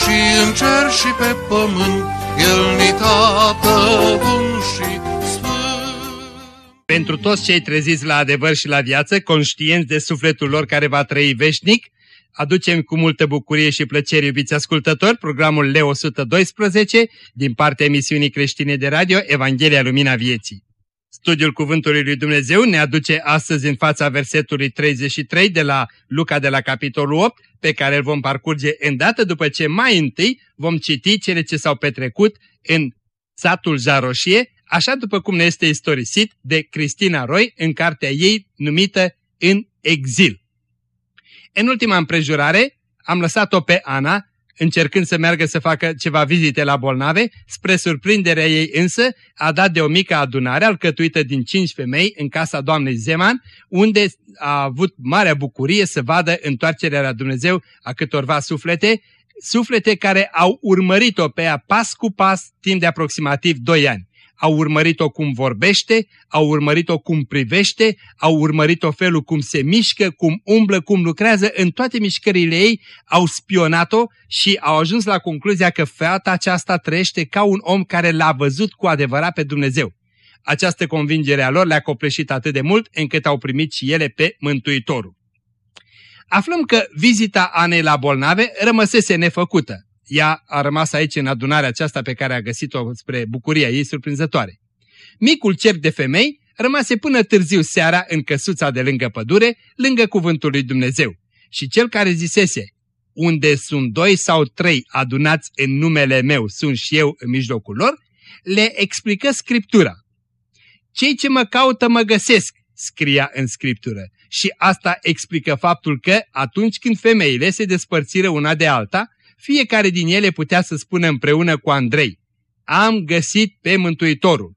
și în cer și pe pământ, El ni tată bun și pentru toți cei treziți la adevăr și la viață, conștienți de sufletul lor care va trăi veșnic, aducem cu multă bucurie și plăcere, iubiți ascultători, programul Leo 112 din partea emisiunii creștine de radio Evanghelia Lumina Vieții. Studiul Cuvântului lui Dumnezeu ne aduce astăzi în fața versetului 33 de la Luca de la capitolul 8, pe care îl vom parcurge îndată după ce mai întâi vom citi cele ce s-au petrecut în satul Jaroșie, așa după cum ne este istorisit de Cristina Roy în cartea ei numită În exil. În ultima împrejurare am lăsat-o pe Ana, încercând să meargă să facă ceva vizite la bolnave, spre surprinderea ei însă a dat de o mică adunare alcătuită din cinci femei în casa doamnei Zeman, unde a avut marea bucurie să vadă întoarcerea la Dumnezeu a câtorva suflete, suflete care au urmărit-o pe ea pas cu pas timp de aproximativ doi ani au urmărit-o cum vorbește, au urmărit-o cum privește, au urmărit-o felul cum se mișcă, cum umblă, cum lucrează, în toate mișcările ei au spionat-o și au ajuns la concluzia că fata aceasta trăiește ca un om care l-a văzut cu adevărat pe Dumnezeu. Această convingere a lor le-a copleșit atât de mult încât au primit și ele pe Mântuitorul. Aflăm că vizita Anei la bolnave rămăsese nefăcută ea a rămas aici în adunarea aceasta pe care a găsit-o spre bucuria ei surprinzătoare. Micul cer de femei rămase până târziu seara în căsuța de lângă pădure, lângă cuvântul lui Dumnezeu. Și cel care zisese, unde sunt doi sau trei adunați în numele meu, sunt și eu în mijlocul lor, le explică Scriptura. Cei ce mă caută mă găsesc, scria în Scriptură. Și asta explică faptul că atunci când femeile se despărțiră una de alta, fiecare din ele putea să spună împreună cu Andrei, am găsit pe Mântuitorul.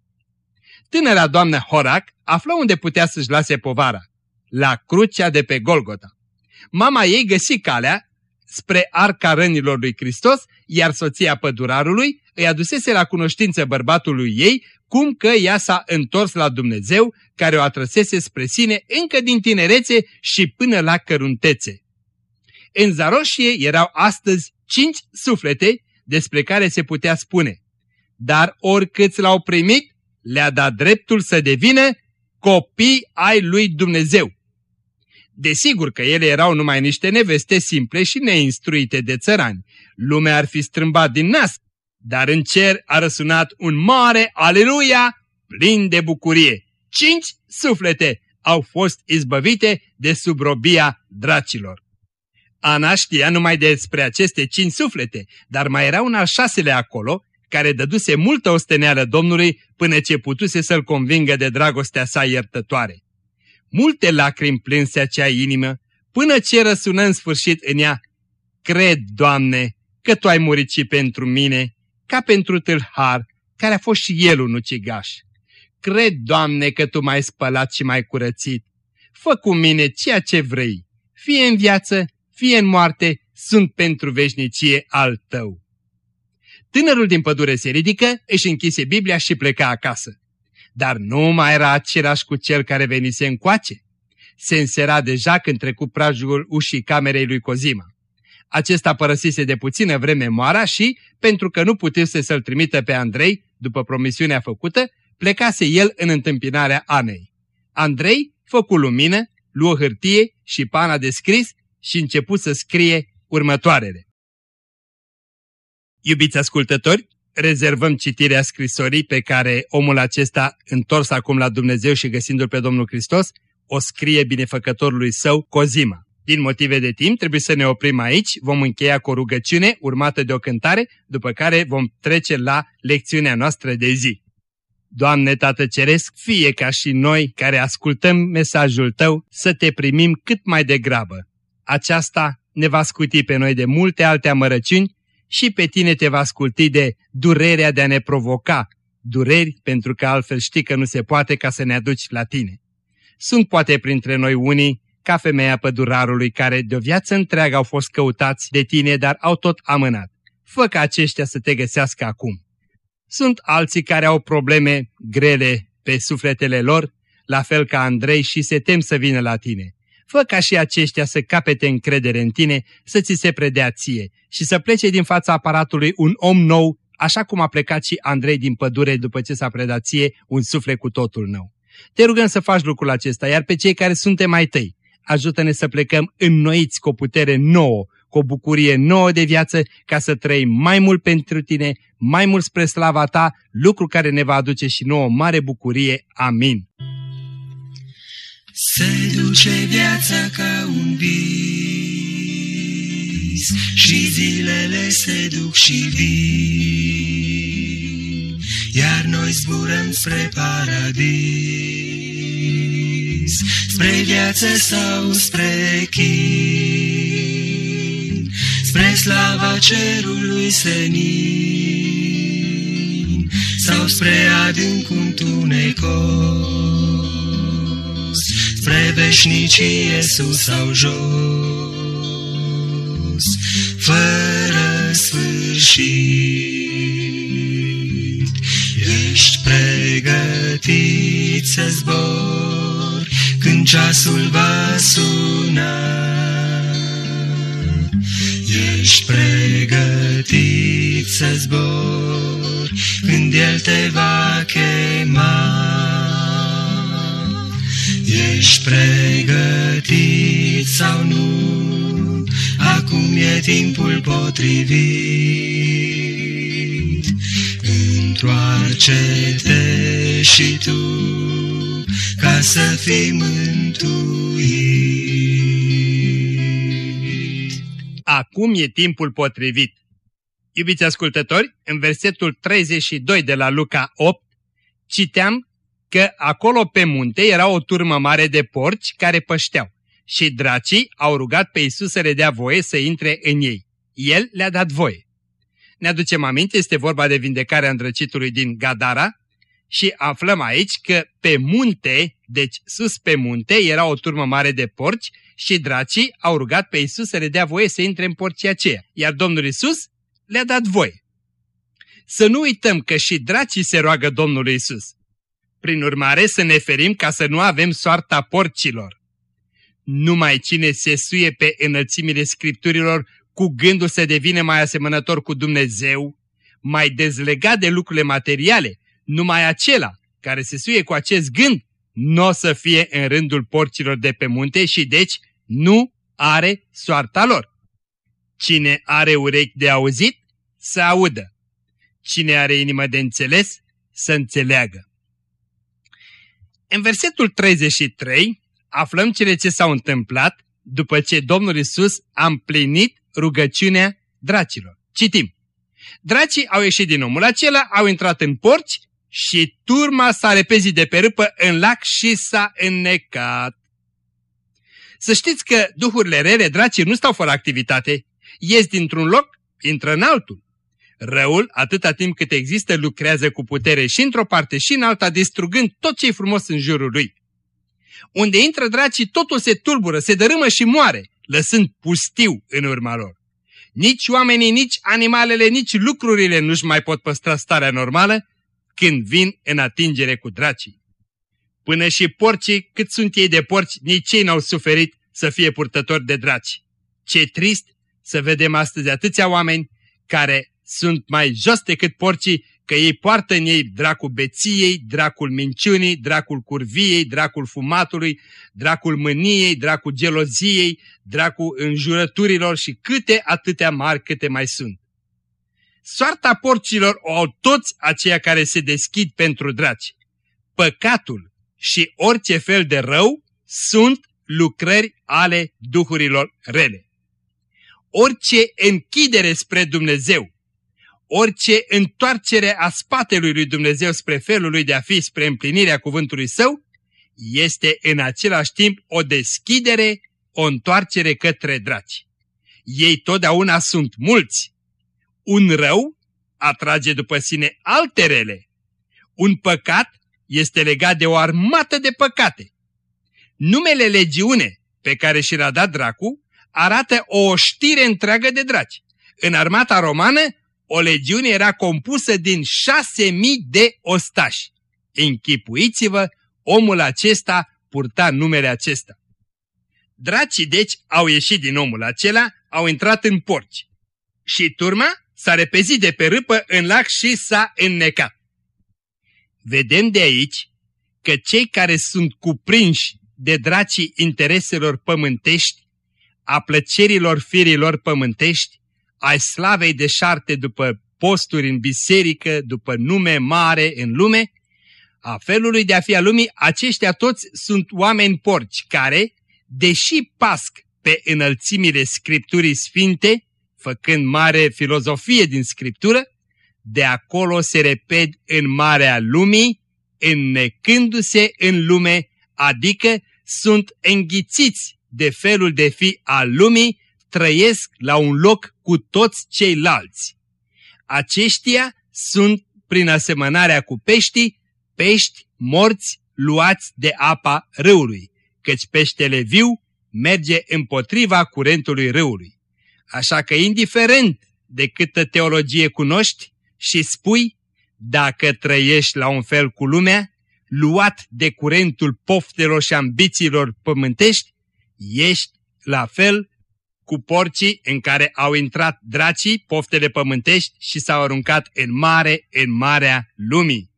Tânăra doamnă Horac află unde putea să-și lase povara, la crucea de pe Golgota. Mama ei găsi calea spre arca rănilor lui Hristos, iar soția pădurarului îi adusese la cunoștință bărbatului ei cum că ea s-a întors la Dumnezeu, care o atrăsese spre sine încă din tinerețe și până la căruntețe. În Zaroșie erau astăzi cinci suflete despre care se putea spune, dar oricât l-au primit, le-a dat dreptul să devină copii ai lui Dumnezeu. Desigur că ele erau numai niște neveste simple și neinstruite de țărani. Lumea ar fi strâmbat din nas, dar în cer a răsunat un mare aleluia plin de bucurie. Cinci suflete au fost izbăvite de subrobia dracilor. Ana știa numai despre aceste cinci suflete, dar mai era un al șaselea acolo, care dăduse multă osteneală Domnului până ce putuse să-l convingă de dragostea sa iertătoare. Multe lacrimi plânse acea inimă, până ce răsună în sfârșit în ea, Cred, Doamne, că Tu ai murit și pentru mine, ca pentru tâlhar, care a fost și el un ucigaș. Cred, Doamne, că Tu m-ai spălat și m-ai curățit. Fă cu mine ceea ce vrei, fie în viață, fie în moarte, sunt pentru veșnicie al tău. Tânărul din pădure se ridică, își închise Biblia și pleca acasă. Dar nu mai era același cu cel care venise încoace. Se însera deja când trecu prajul ușii camerei lui Cozima. Acesta părăsise de puțină vreme moara și, pentru că nu putuse să-l trimită pe Andrei, după promisiunea făcută, plecase el în întâmpinarea Anei. Andrei făcu lumină, luă hârtie și pana de scris și început să scrie următoarele. Iubiți ascultători, rezervăm citirea scrisorii pe care omul acesta, întors acum la Dumnezeu și găsindu-L pe Domnul Hristos, o scrie binefăcătorului său, Cozima. Din motive de timp, trebuie să ne oprim aici, vom încheia cu o rugăciune urmată de o cântare, după care vom trece la lecțiunea noastră de zi. Doamne Tată Ceresc, fie ca și noi care ascultăm mesajul Tău să Te primim cât mai degrabă aceasta ne va scuti pe noi de multe alte amărăciuni și pe tine te va sculti de durerea de a ne provoca, dureri pentru că altfel știi că nu se poate ca să ne aduci la tine. Sunt poate printre noi unii ca femeia pădurarului care de o viață întreagă au fost căutați de tine, dar au tot amânat. Fă ca aceștia să te găsească acum. Sunt alții care au probleme grele pe sufletele lor, la fel ca Andrei și se tem să vină la tine. Fă ca și aceștia să capete încredere în tine, să ți se predea ție și să plece din fața aparatului un om nou, așa cum a plecat și Andrei din pădure după ce s-a predat ție un suflet cu totul nou. Te rugăm să faci lucrul acesta, iar pe cei care suntem mai tăi, ajută-ne să plecăm înnoiți cu o putere nouă, cu o bucurie nouă de viață, ca să trăim mai mult pentru tine, mai mult spre slava ta, lucru care ne va aduce și nouă mare bucurie. Amin. Se duce viața ca un vis și zilele se duc și vin, iar noi zburăm spre paradis, spre viață sau spre chin, spre slava cerului senin, sau spre adânc întunecos spre veșnicie sus sau jos, fără sfârșit. Ești pregătit să zbor când ceasul va suna. Ești pregătit să zbor când El te va chema. Ești pregătit sau nu? Acum e timpul potrivit. Întoarce-te și tu ca să fii mântuit. Acum e timpul potrivit. Iubiți ascultători, în versetul 32 de la Luca 8, citeam că acolo pe munte era o turmă mare de porci care pășteau și dracii au rugat pe Isus să le dea voie să intre în ei. El le-a dat voie. Ne aducem aminte, este vorba de vindecarea îndrăcitului din Gadara și aflăm aici că pe munte, deci sus pe munte, era o turmă mare de porci și dracii au rugat pe Isus să le dea voie să intre în porcii aceia, iar Domnul Isus le-a dat voie. Să nu uităm că și dracii se roagă Domnului Isus. Prin urmare să ne ferim ca să nu avem soarta porcilor. Numai cine se suie pe înălțimile scripturilor cu gândul să devine mai asemănător cu Dumnezeu, mai dezlegat de lucrurile materiale, numai acela care se suie cu acest gând nu o să fie în rândul porcilor de pe munte și deci nu are soarta lor. Cine are urechi de auzit, să audă. Cine are inimă de înțeles, să înțeleagă. În versetul 33 aflăm cele ce s-au întâmplat după ce Domnul Isus a împlinit rugăciunea dracilor. Citim. Dracii au ieșit din omul acela, au intrat în porci și turma s-a repezit de pe râpă în lac și s-a înnecat. Să știți că duhurile rele, dracii, nu stau fără activitate. Ies dintr-un loc, intră în altul. Răul, atâta timp cât există, lucrează cu putere și într-o parte și în alta, distrugând tot ce e frumos în jurul lui. Unde intră dracii, totul se tulbură, se dărâmă și moare, lăsând pustiu în urma lor. Nici oamenii, nici animalele, nici lucrurile nu-și mai pot păstra starea normală când vin în atingere cu dracii. Până și porcii, cât sunt ei de porci, nici ei n-au suferit să fie purtători de draci. Ce trist să vedem astăzi atâția oameni care sunt mai jos decât porcii, că ei poartă în ei dracul beției, dracul minciunii, dracul curviei, dracul fumatului, dracul mâniei, dracul geloziei, dracul înjurăturilor și câte atâtea mari câte mai sunt. Soarta porcilor o au toți aceia care se deschid pentru draci. Păcatul și orice fel de rău sunt lucrări ale duhurilor rele. Orice închidere spre Dumnezeu, orice întoarcere a spatelui lui Dumnezeu spre felul lui de a fi, spre împlinirea cuvântului său, este în același timp o deschidere, o întoarcere către draci. Ei totdeauna sunt mulți. Un rău atrage după sine alte rele. Un păcat este legat de o armată de păcate. Numele legiune pe care și l-a dat dracu arată o știre întreagă de draci. În armata romană, o legiune era compusă din șase mii de ostași. Închipuiți-vă, omul acesta purta numele acesta. Dracii deci au ieșit din omul acela, au intrat în porci. Și turma s-a repezit de pe râpă în lac și s-a înnecat. Vedem de aici că cei care sunt cuprinși de dracii intereselor pământești, a plăcerilor firilor pământești, ai slavei de șarte după posturi în biserică, după nume mare în lume, a felului de a fi a lumii, aceștia toți sunt oameni porci care, deși pasc pe înălțimile Scripturii Sfinte, făcând mare filozofie din Scriptură, de acolo se reped în marea lumii, înnecându-se în lume, adică sunt înghițiți de felul de fi al lumii, trăiesc la un loc cu toți ceilalți. Aceștia sunt, prin asemănarea cu peștii, pești morți luați de apa râului, căci peștele viu merge împotriva curentului râului. Așa că indiferent de câtă teologie cunoști și spui, dacă trăiești la un fel cu lumea, luat de curentul poftelor și ambițiilor pământești, ești la fel cu porcii în care au intrat dracii, poftele pământești și s-au aruncat în mare, în marea lumii.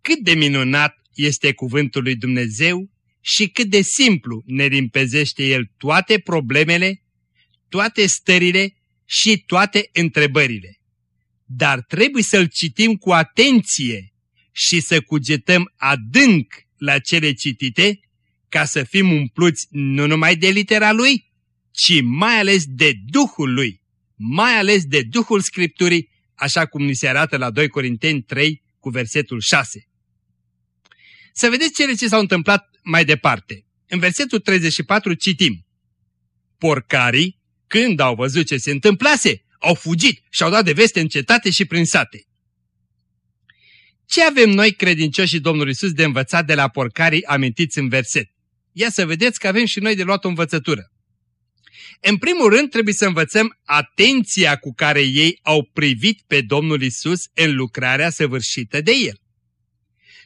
Cât de minunat este cuvântul lui Dumnezeu și cât de simplu ne limpezește El toate problemele, toate stările și toate întrebările. Dar trebuie să-l citim cu atenție și să cugetăm adânc la cele citite ca să fim umpluți nu numai de litera lui, ci mai ales de Duhul lui, mai ales de Duhul Scripturii, așa cum ni se arată la 2 Corinteni 3 cu versetul 6. Să vedeți cele ce s-au întâmplat mai departe. În versetul 34 citim. Porcarii, când au văzut ce se întâmplase, au fugit și au dat de veste în cetate și prin sate. Ce avem noi credincioșii Domnului Iisus de învățat de la porcarii amintiți în verset? Ia să vedeți că avem și noi de luat o învățătură. În primul rând trebuie să învățăm atenția cu care ei au privit pe Domnul Isus în lucrarea săvârșită de El.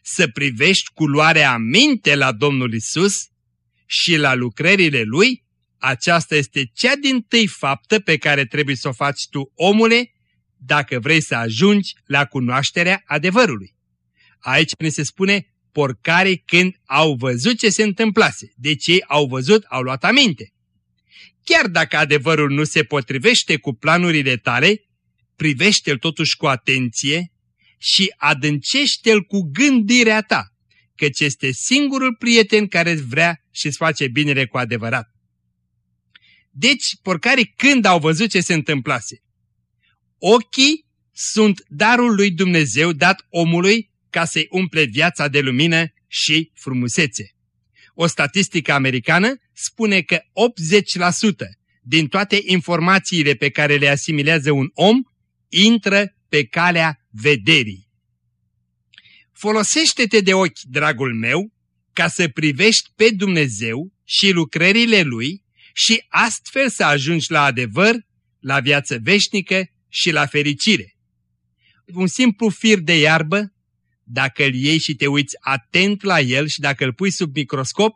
Să privești cu luarea minte la Domnul Isus și la lucrările Lui, aceasta este cea din tâi faptă pe care trebuie să o faci tu, omule, dacă vrei să ajungi la cunoașterea adevărului. Aici ne se spune porcarii când au văzut ce se întâmplase. Deci ei au văzut, au luat aminte. Chiar dacă adevărul nu se potrivește cu planurile tale, privește-l totuși cu atenție și adâncește-l cu gândirea ta, căci este singurul prieten care îți vrea și îți face binele cu adevărat. Deci, porcarii când au văzut ce se întâmplase? Ochii sunt darul lui Dumnezeu dat omului ca să-i umple viața de lumină și frumusețe. O statistică americană spune că 80% din toate informațiile pe care le asimilează un om intră pe calea vederii. Folosește-te de ochi, dragul meu, ca să privești pe Dumnezeu și lucrările Lui și astfel să ajungi la adevăr, la viață veșnică și la fericire. Un simplu fir de iarbă dacă îl iei și te uiți atent la el și dacă îl pui sub microscop,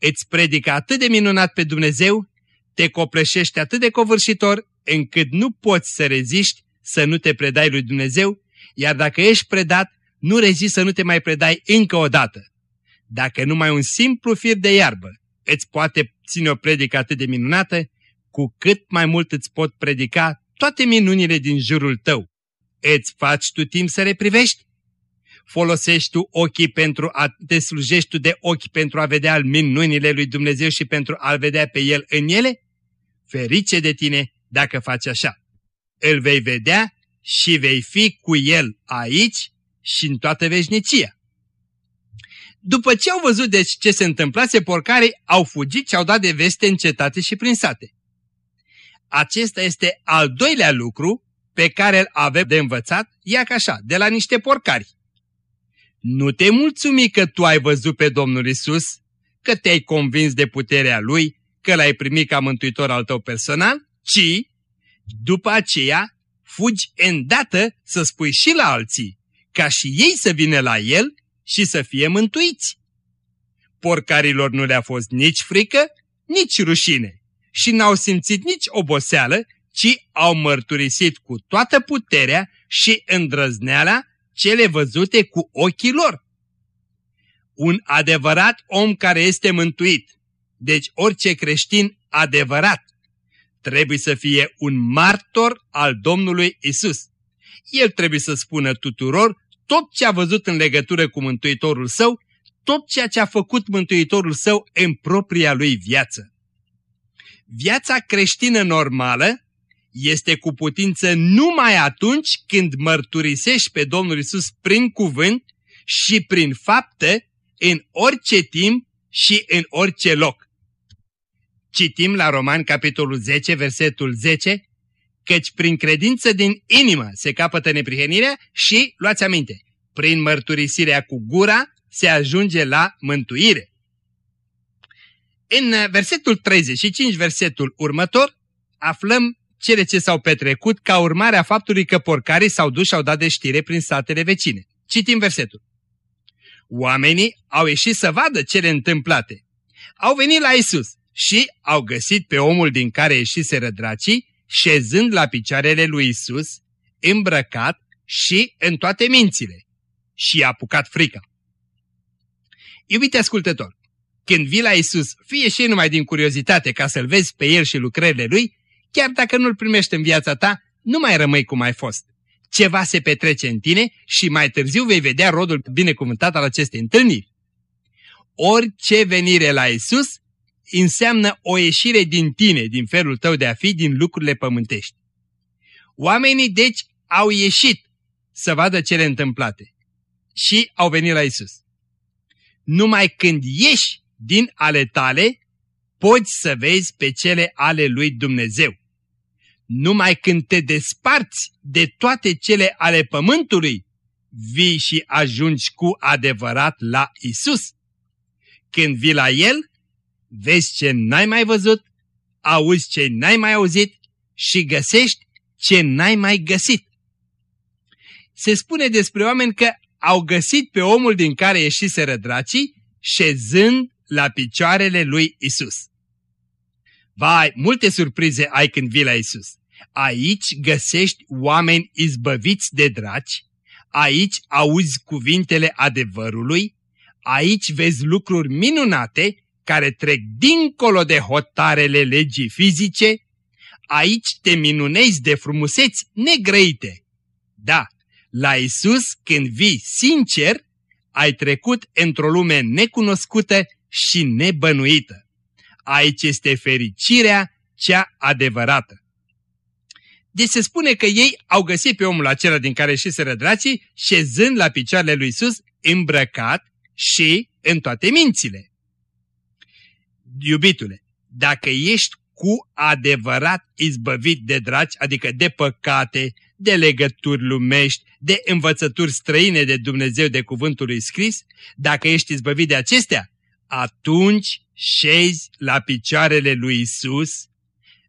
îți predică atât de minunat pe Dumnezeu, te copleșește atât de covârșitor, încât nu poți să reziști să nu te predai lui Dumnezeu, iar dacă ești predat, nu reziști să nu te mai predai încă o dată. Dacă numai un simplu fir de iarbă îți poate ține o predică atât de minunată, cu cât mai mult îți pot predica toate minunile din jurul tău. Îți faci tu timp să le privești? Folosești tu ochii pentru a te slujești tu de ochi pentru a vedea minunile lui Dumnezeu și pentru a-L vedea pe El în ele? Ferice de tine dacă faci așa. Îl vei vedea și vei fi cu El aici și în toată veșnicia. După ce au văzut deci ce se întâmplase, porcarii au fugit și au dat de veste în cetate și prin sate. Acesta este al doilea lucru pe care îl avem de învățat, ia ca așa, de la niște porcari. Nu te mulțumi că tu ai văzut pe Domnul Isus, că te-ai convins de puterea Lui, că l-ai primit ca mântuitor al tău personal, ci, după aceea, fugi îndată să spui și la alții, ca și ei să vină la El și să fie mântuiți. Porcarilor nu le-a fost nici frică, nici rușine și n-au simțit nici oboseală, ci au mărturisit cu toată puterea și îndrăzneala cele văzute cu ochii lor. Un adevărat om care este mântuit, deci orice creștin adevărat, trebuie să fie un martor al Domnului Isus. El trebuie să spună tuturor tot ce a văzut în legătură cu Mântuitorul său, tot ceea ce a făcut Mântuitorul său în propria lui viață. Viața creștină normală este cu putință numai atunci când mărturisești pe Domnul Isus prin cuvânt și prin fapte în orice timp și în orice loc. Citim la Roman capitolul 10, versetul 10, căci prin credință din inimă se capătă neprihănirea și, luați aminte, prin mărturisirea cu gura se ajunge la mântuire. În versetul 35, versetul următor, aflăm cele ce s-au petrecut ca urmare a faptului că porcarii s-au dus și au dat de știre prin statele vecine. Citim versetul. Oamenii au ieșit să vadă cele întâmplate. Au venit la Isus și au găsit pe omul din care ieșiseră dracii, șezând la picioarele lui Isus, îmbrăcat și în toate mințile. Și i-a apucat frica. Iubite ascultător, când vii la Isus, fie și numai din curiozitate ca să-L vezi pe El și lucrările Lui, chiar dacă nu-L primești în viața ta, nu mai rămâi cum ai fost. Ceva se petrece în tine și mai târziu vei vedea rodul binecuvântat al acestei întâlniri. Orice venire la Isus înseamnă o ieșire din tine, din felul tău de a fi, din lucrurile pământești. Oamenii, deci, au ieșit să vadă cele întâmplate și au venit la Isus. Numai când ieși din ale tale, poți să vezi pe cele ale lui Dumnezeu. Numai când te desparți de toate cele ale pământului, vii și ajungi cu adevărat la Isus. Când vii la El, vezi ce n-ai mai văzut, auzi ce n-ai mai auzit și găsești ce n-ai mai găsit. Se spune despre oameni că au găsit pe omul din care ieșiseră dracii, șezând la picioarele lui Isus. Vai, multe surprize ai când vii la Isus. Aici găsești oameni izbăviți de draci, aici auzi cuvintele adevărului, aici vezi lucruri minunate care trec dincolo de hotarele legii fizice, aici te minunezi de frumuseți negrăite. Da, la Isus când vii sincer, ai trecut într-o lume necunoscută și nebănuită. Aici este fericirea cea adevărată. Deci se spune că ei au găsit pe omul acela din care și se rădracii, șezând la picioarele lui Isus, îmbrăcat și în toate mințile. Iubitule, dacă ești cu adevărat izbăvit de draci, adică de păcate, de legături lumești, de învățături străine de Dumnezeu de cuvântul lui scris, dacă ești izbăvit de acestea, atunci șezi la picioarele lui Isus,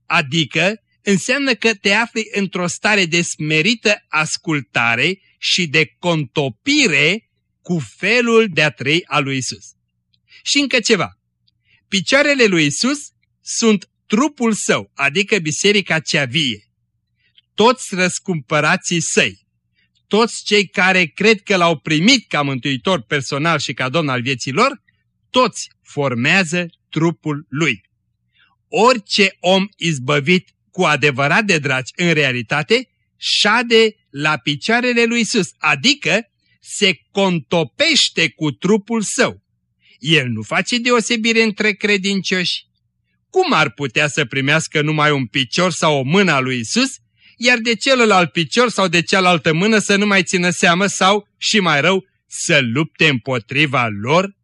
adică înseamnă că te afli într-o stare de smerită ascultare și de contopire cu felul de a trăi al lui Isus. Și încă ceva. Picioarele lui Isus sunt trupul său, adică biserica cea vie. Toți răscumpărații săi, toți cei care cred că l-au primit ca mântuitor personal și ca domn al vieții lor, toți formează trupul lui. Orice om izbăvit cu adevărat de dragi în realitate, șade la picioarele lui Isus, adică se contopește cu trupul său. El nu face deosebire între credincioși. Cum ar putea să primească numai un picior sau o mână a lui Isus, iar de celălalt picior sau de cealaltă mână să nu mai țină seamă sau, și mai rău, să lupte împotriva lor?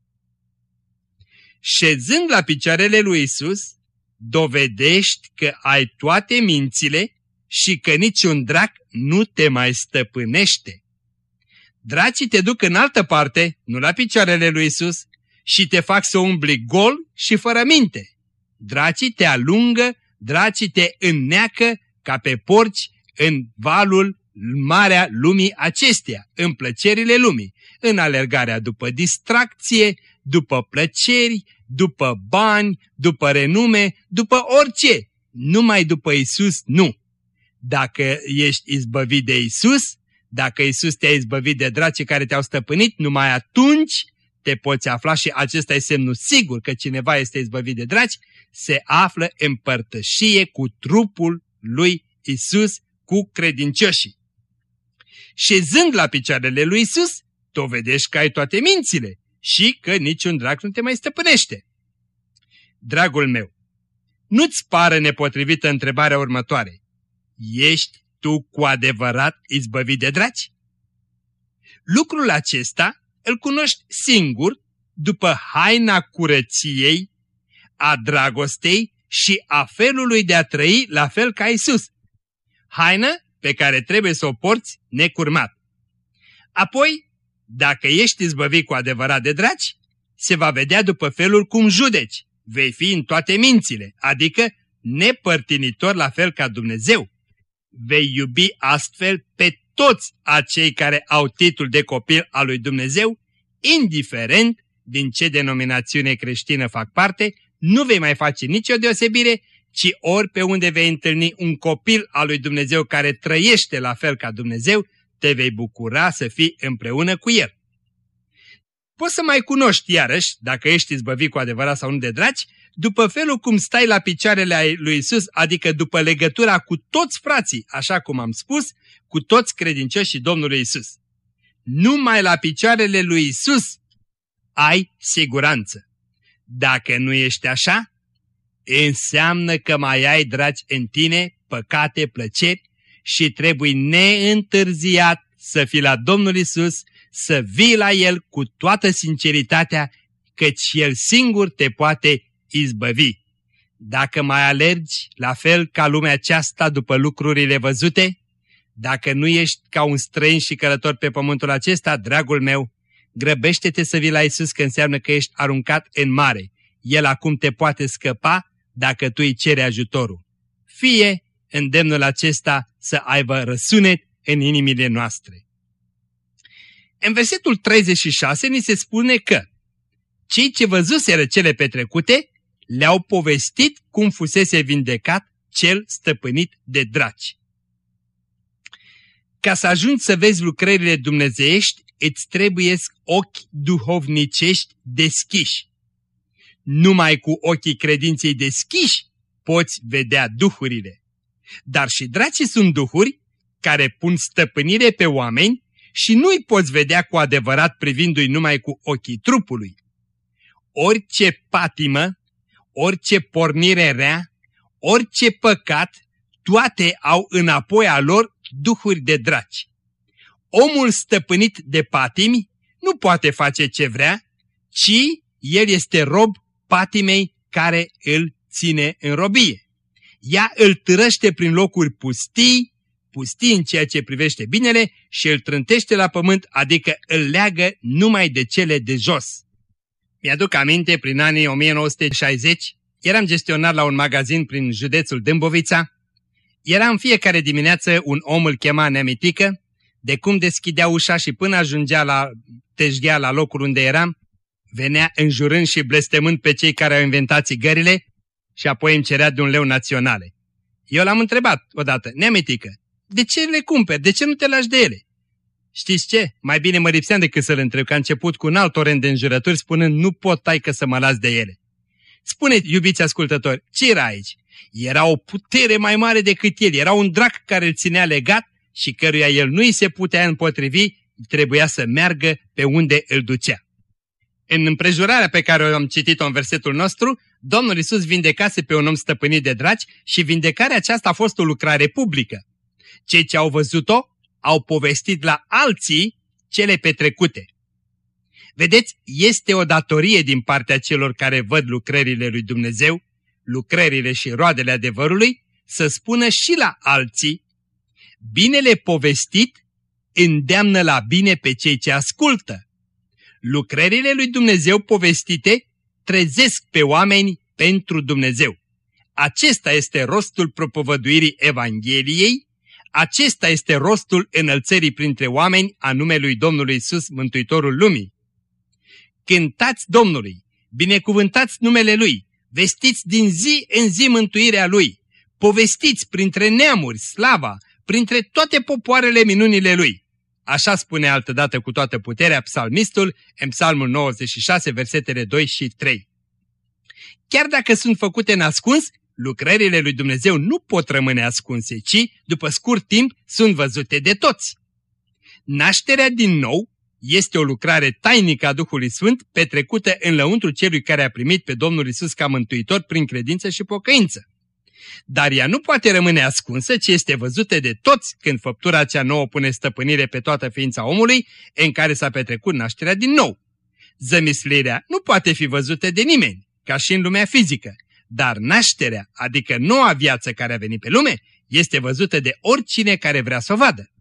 Șezând la picioarele lui Isus, dovedești că ai toate mințile și că niciun drac nu te mai stăpânește. Dracii te duc în altă parte, nu la picioarele lui Isus, și te fac să umbli gol și fără minte. Dracii te alungă, dracii te înneacă ca pe porci în valul, în marea lumii acesteia, în plăcerile lumii, în alergarea după distracție, după plăceri, după bani, după renume, după orice, numai după Isus nu. Dacă ești izbăvit de Isus, dacă Isus te-a izbăvit de dracii care te-au stăpânit, numai atunci te poți afla și acesta e semnul sigur că cineva este izbăvit de draci, se află în părtășie cu trupul lui Isus, cu credincioșii. Șezând la picioarele lui Isus, tu vedești că ai toate mințile și că niciun drac nu te mai stăpânește. Dragul meu, nu-ți pare nepotrivită întrebarea următoare. Ești tu cu adevărat izbăvit de draci? Lucrul acesta îl cunoști singur după haina curăției, a dragostei și a felului de a trăi la fel ca Isus. Haină pe care trebuie să o porți necurmat. Apoi, dacă ești izbăvit cu adevărat de draci, se va vedea după felul cum judeci. Vei fi în toate mințile, adică nepărtinitor la fel ca Dumnezeu. Vei iubi astfel pe toți acei care au titlul de copil al lui Dumnezeu, indiferent din ce denominațiune creștină fac parte, nu vei mai face nicio deosebire, ci ori pe unde vei întâlni un copil al lui Dumnezeu care trăiește la fel ca Dumnezeu, te vei bucura să fii împreună cu el. Poți să mai cunoști iarăși, dacă ești izbăvit cu adevărat sau nu de dragi, după felul cum stai la picioarele lui Isus, adică după legătura cu toți frații, așa cum am spus, cu toți credincioșii Domnului Isus. Numai la picioarele lui Isus ai siguranță. Dacă nu ești așa, înseamnă că mai ai, dragi, în tine păcate, plăceri și trebuie neîntârziat să fii la Domnul Isus, să vii la El cu toată sinceritatea, căci El singur te poate izbăvi. Dacă mai alergi la fel ca lumea aceasta după lucrurile văzute, dacă nu ești ca un străin și călător pe pământul acesta, dragul meu, grăbește-te să vii la Isus că înseamnă că ești aruncat în mare. El acum te poate scăpa dacă tu îi ceri ajutorul. Fie îndemnul acesta să aibă răsunet în inimile noastre. În versetul 36 ni se spune că cei ce văzuseră cele petrecute le-au povestit cum fusese vindecat cel stăpânit de draci. Ca să ajungi să vezi lucrările dumnezeiești, îți trebuie ochi duhovnicești deschiși. Numai cu ochii credinței deschiși poți vedea duhurile. Dar și dracii sunt duhuri care pun stăpânire pe oameni și nu-i poți vedea cu adevărat privindu-i numai cu ochii trupului. Orice patimă, orice pornire rea, orice păcat, toate au înapoi a lor duhuri de draci. Omul stăpânit de patimi nu poate face ce vrea, ci el este rob patimei care îl ține în robie. Ea îl târăște prin locuri pustii, pustii în ceea ce privește binele și îl trântește la pământ, adică îl leagă numai de cele de jos. Mi-aduc aminte, prin anii 1960, eram gestionar la un magazin prin județul Dâmbovița. Era în fiecare dimineață un om îl chema neamitică, de cum deschidea ușa și până ajungea la teșghea la locul unde eram, venea înjurând și blestemând pe cei care au inventat țigările și apoi îmi cerea de un leu naționale. Eu l-am întrebat odată, neamitică, de ce le cumperi, de ce nu te lași de ele? Știți ce? Mai bine mă lipseam decât să-l întreb, că a început cu un alt orent de înjurături spunând nu pot taică să mă las de ele. Spune, iubiți ascultători, ce era aici? Era o putere mai mare decât el, era un drac care îl ținea legat și căruia el nu-i se putea împotrivi, trebuia să meargă pe unde îl ducea. În împrejurarea pe care o am citit-o în versetul nostru, Domnul Isus vindecase pe un om stăpânit de draci și vindecarea aceasta a fost o lucrare publică. Cei ce au văzut-o au povestit la alții cele petrecute. Vedeți, este o datorie din partea celor care văd lucrările lui Dumnezeu, lucrările și roadele adevărului, să spună și la alții. Binele povestit îndeamnă la bine pe cei ce ascultă. Lucrările lui Dumnezeu povestite trezesc pe oameni pentru Dumnezeu. Acesta este rostul propovăduirii Evangheliei, acesta este rostul înălțării printre oameni a numelui Domnului Isus, Mântuitorul Lumii. Cântați Domnului, binecuvântați numele Lui, vestiți din zi în zi mântuirea Lui, povestiți printre neamuri slava, printre toate popoarele minunile Lui. Așa spune altădată cu toată puterea psalmistul în psalmul 96, versetele 2 și 3. Chiar dacă sunt făcute în ascuns, lucrările lui Dumnezeu nu pot rămâne ascunse, ci, după scurt timp, sunt văzute de toți. Nașterea din nou este o lucrare tainică a Duhului Sfânt petrecută în lăuntru celui care a primit pe Domnul Isus ca mântuitor prin credință și pocăință. Dar ea nu poate rămâne ascunsă, ci este văzută de toți când făptura cea nouă pune stăpânire pe toată ființa omului în care s-a petrecut nașterea din nou. Zămislirea nu poate fi văzută de nimeni, ca și în lumea fizică, dar nașterea, adică noua viață care a venit pe lume, este văzută de oricine care vrea să o vadă.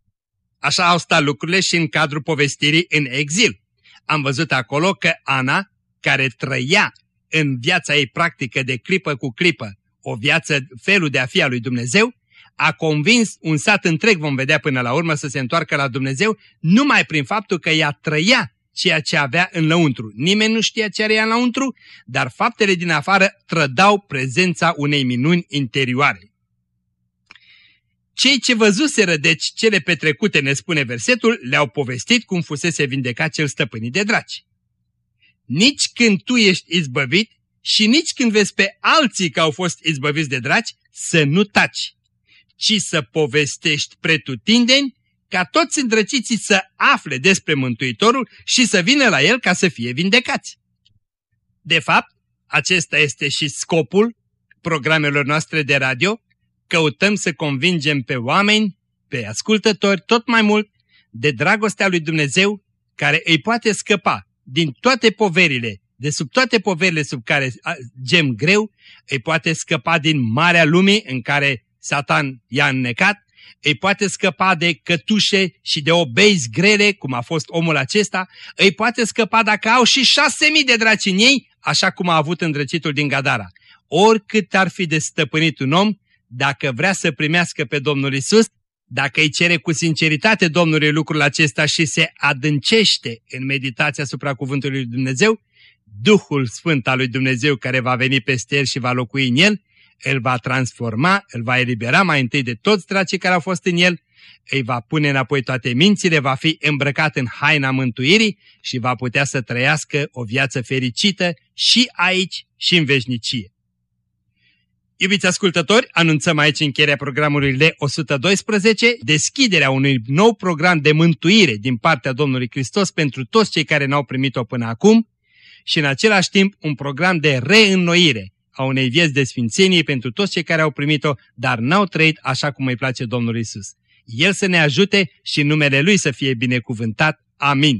Așa au stat lucrurile și în cadrul povestirii în exil. Am văzut acolo că Ana, care trăia în viața ei practică de clipă cu clipă, o viață, felul de a fi a lui Dumnezeu, a convins un sat întreg, vom vedea până la urmă, să se întoarcă la Dumnezeu, numai prin faptul că ea trăia ceea ce avea în lăuntru. Nimeni nu știa ce are ea în lăuntru, dar faptele din afară trădau prezența unei minuni interioare. Cei ce văzuseră deci cele petrecute, ne spune versetul, le-au povestit cum fusese vindecat cel stăpânit de draci. Nici când tu ești izbăvit și nici când vezi pe alții că au fost izbăviți de draci, să nu taci, ci să povestești pretutindeni ca toți îndrăciții să afle despre Mântuitorul și să vină la el ca să fie vindecați. De fapt, acesta este și scopul programelor noastre de radio, căutăm să convingem pe oameni, pe ascultători, tot mai mult, de dragostea lui Dumnezeu, care îi poate scăpa din toate poverile, de sub toate poverile sub care gem greu, îi poate scăpa din marea lumii în care Satan i-a înnecat, îi poate scăpa de cătușe și de obezi grele, cum a fost omul acesta, îi poate scăpa dacă au și șase mii de draci în ei, așa cum a avut îndrăcitul din Gadara. Oricât ar fi de stăpânit un om, dacă vrea să primească pe Domnul Isus, dacă îi cere cu sinceritate Domnului lucrul acesta și se adâncește în meditația asupra cuvântului lui Dumnezeu, Duhul Sfânt al lui Dumnezeu care va veni peste el și va locui în el, îl va transforma, îl va elibera mai întâi de toți dracii care au fost în el, îi va pune înapoi toate mințile, va fi îmbrăcat în haina mântuirii și va putea să trăiască o viață fericită și aici și în veșnicie. Iubiți ascultători, anunțăm aici încheierea programului L112, deschiderea unui nou program de mântuire din partea Domnului Hristos pentru toți cei care n-au primit-o până acum și în același timp un program de reînnoire a unei vieți de sfințenie pentru toți cei care au primit-o, dar n-au trăit așa cum îi place Domnul Isus. El să ne ajute și numele Lui să fie binecuvântat. Amin.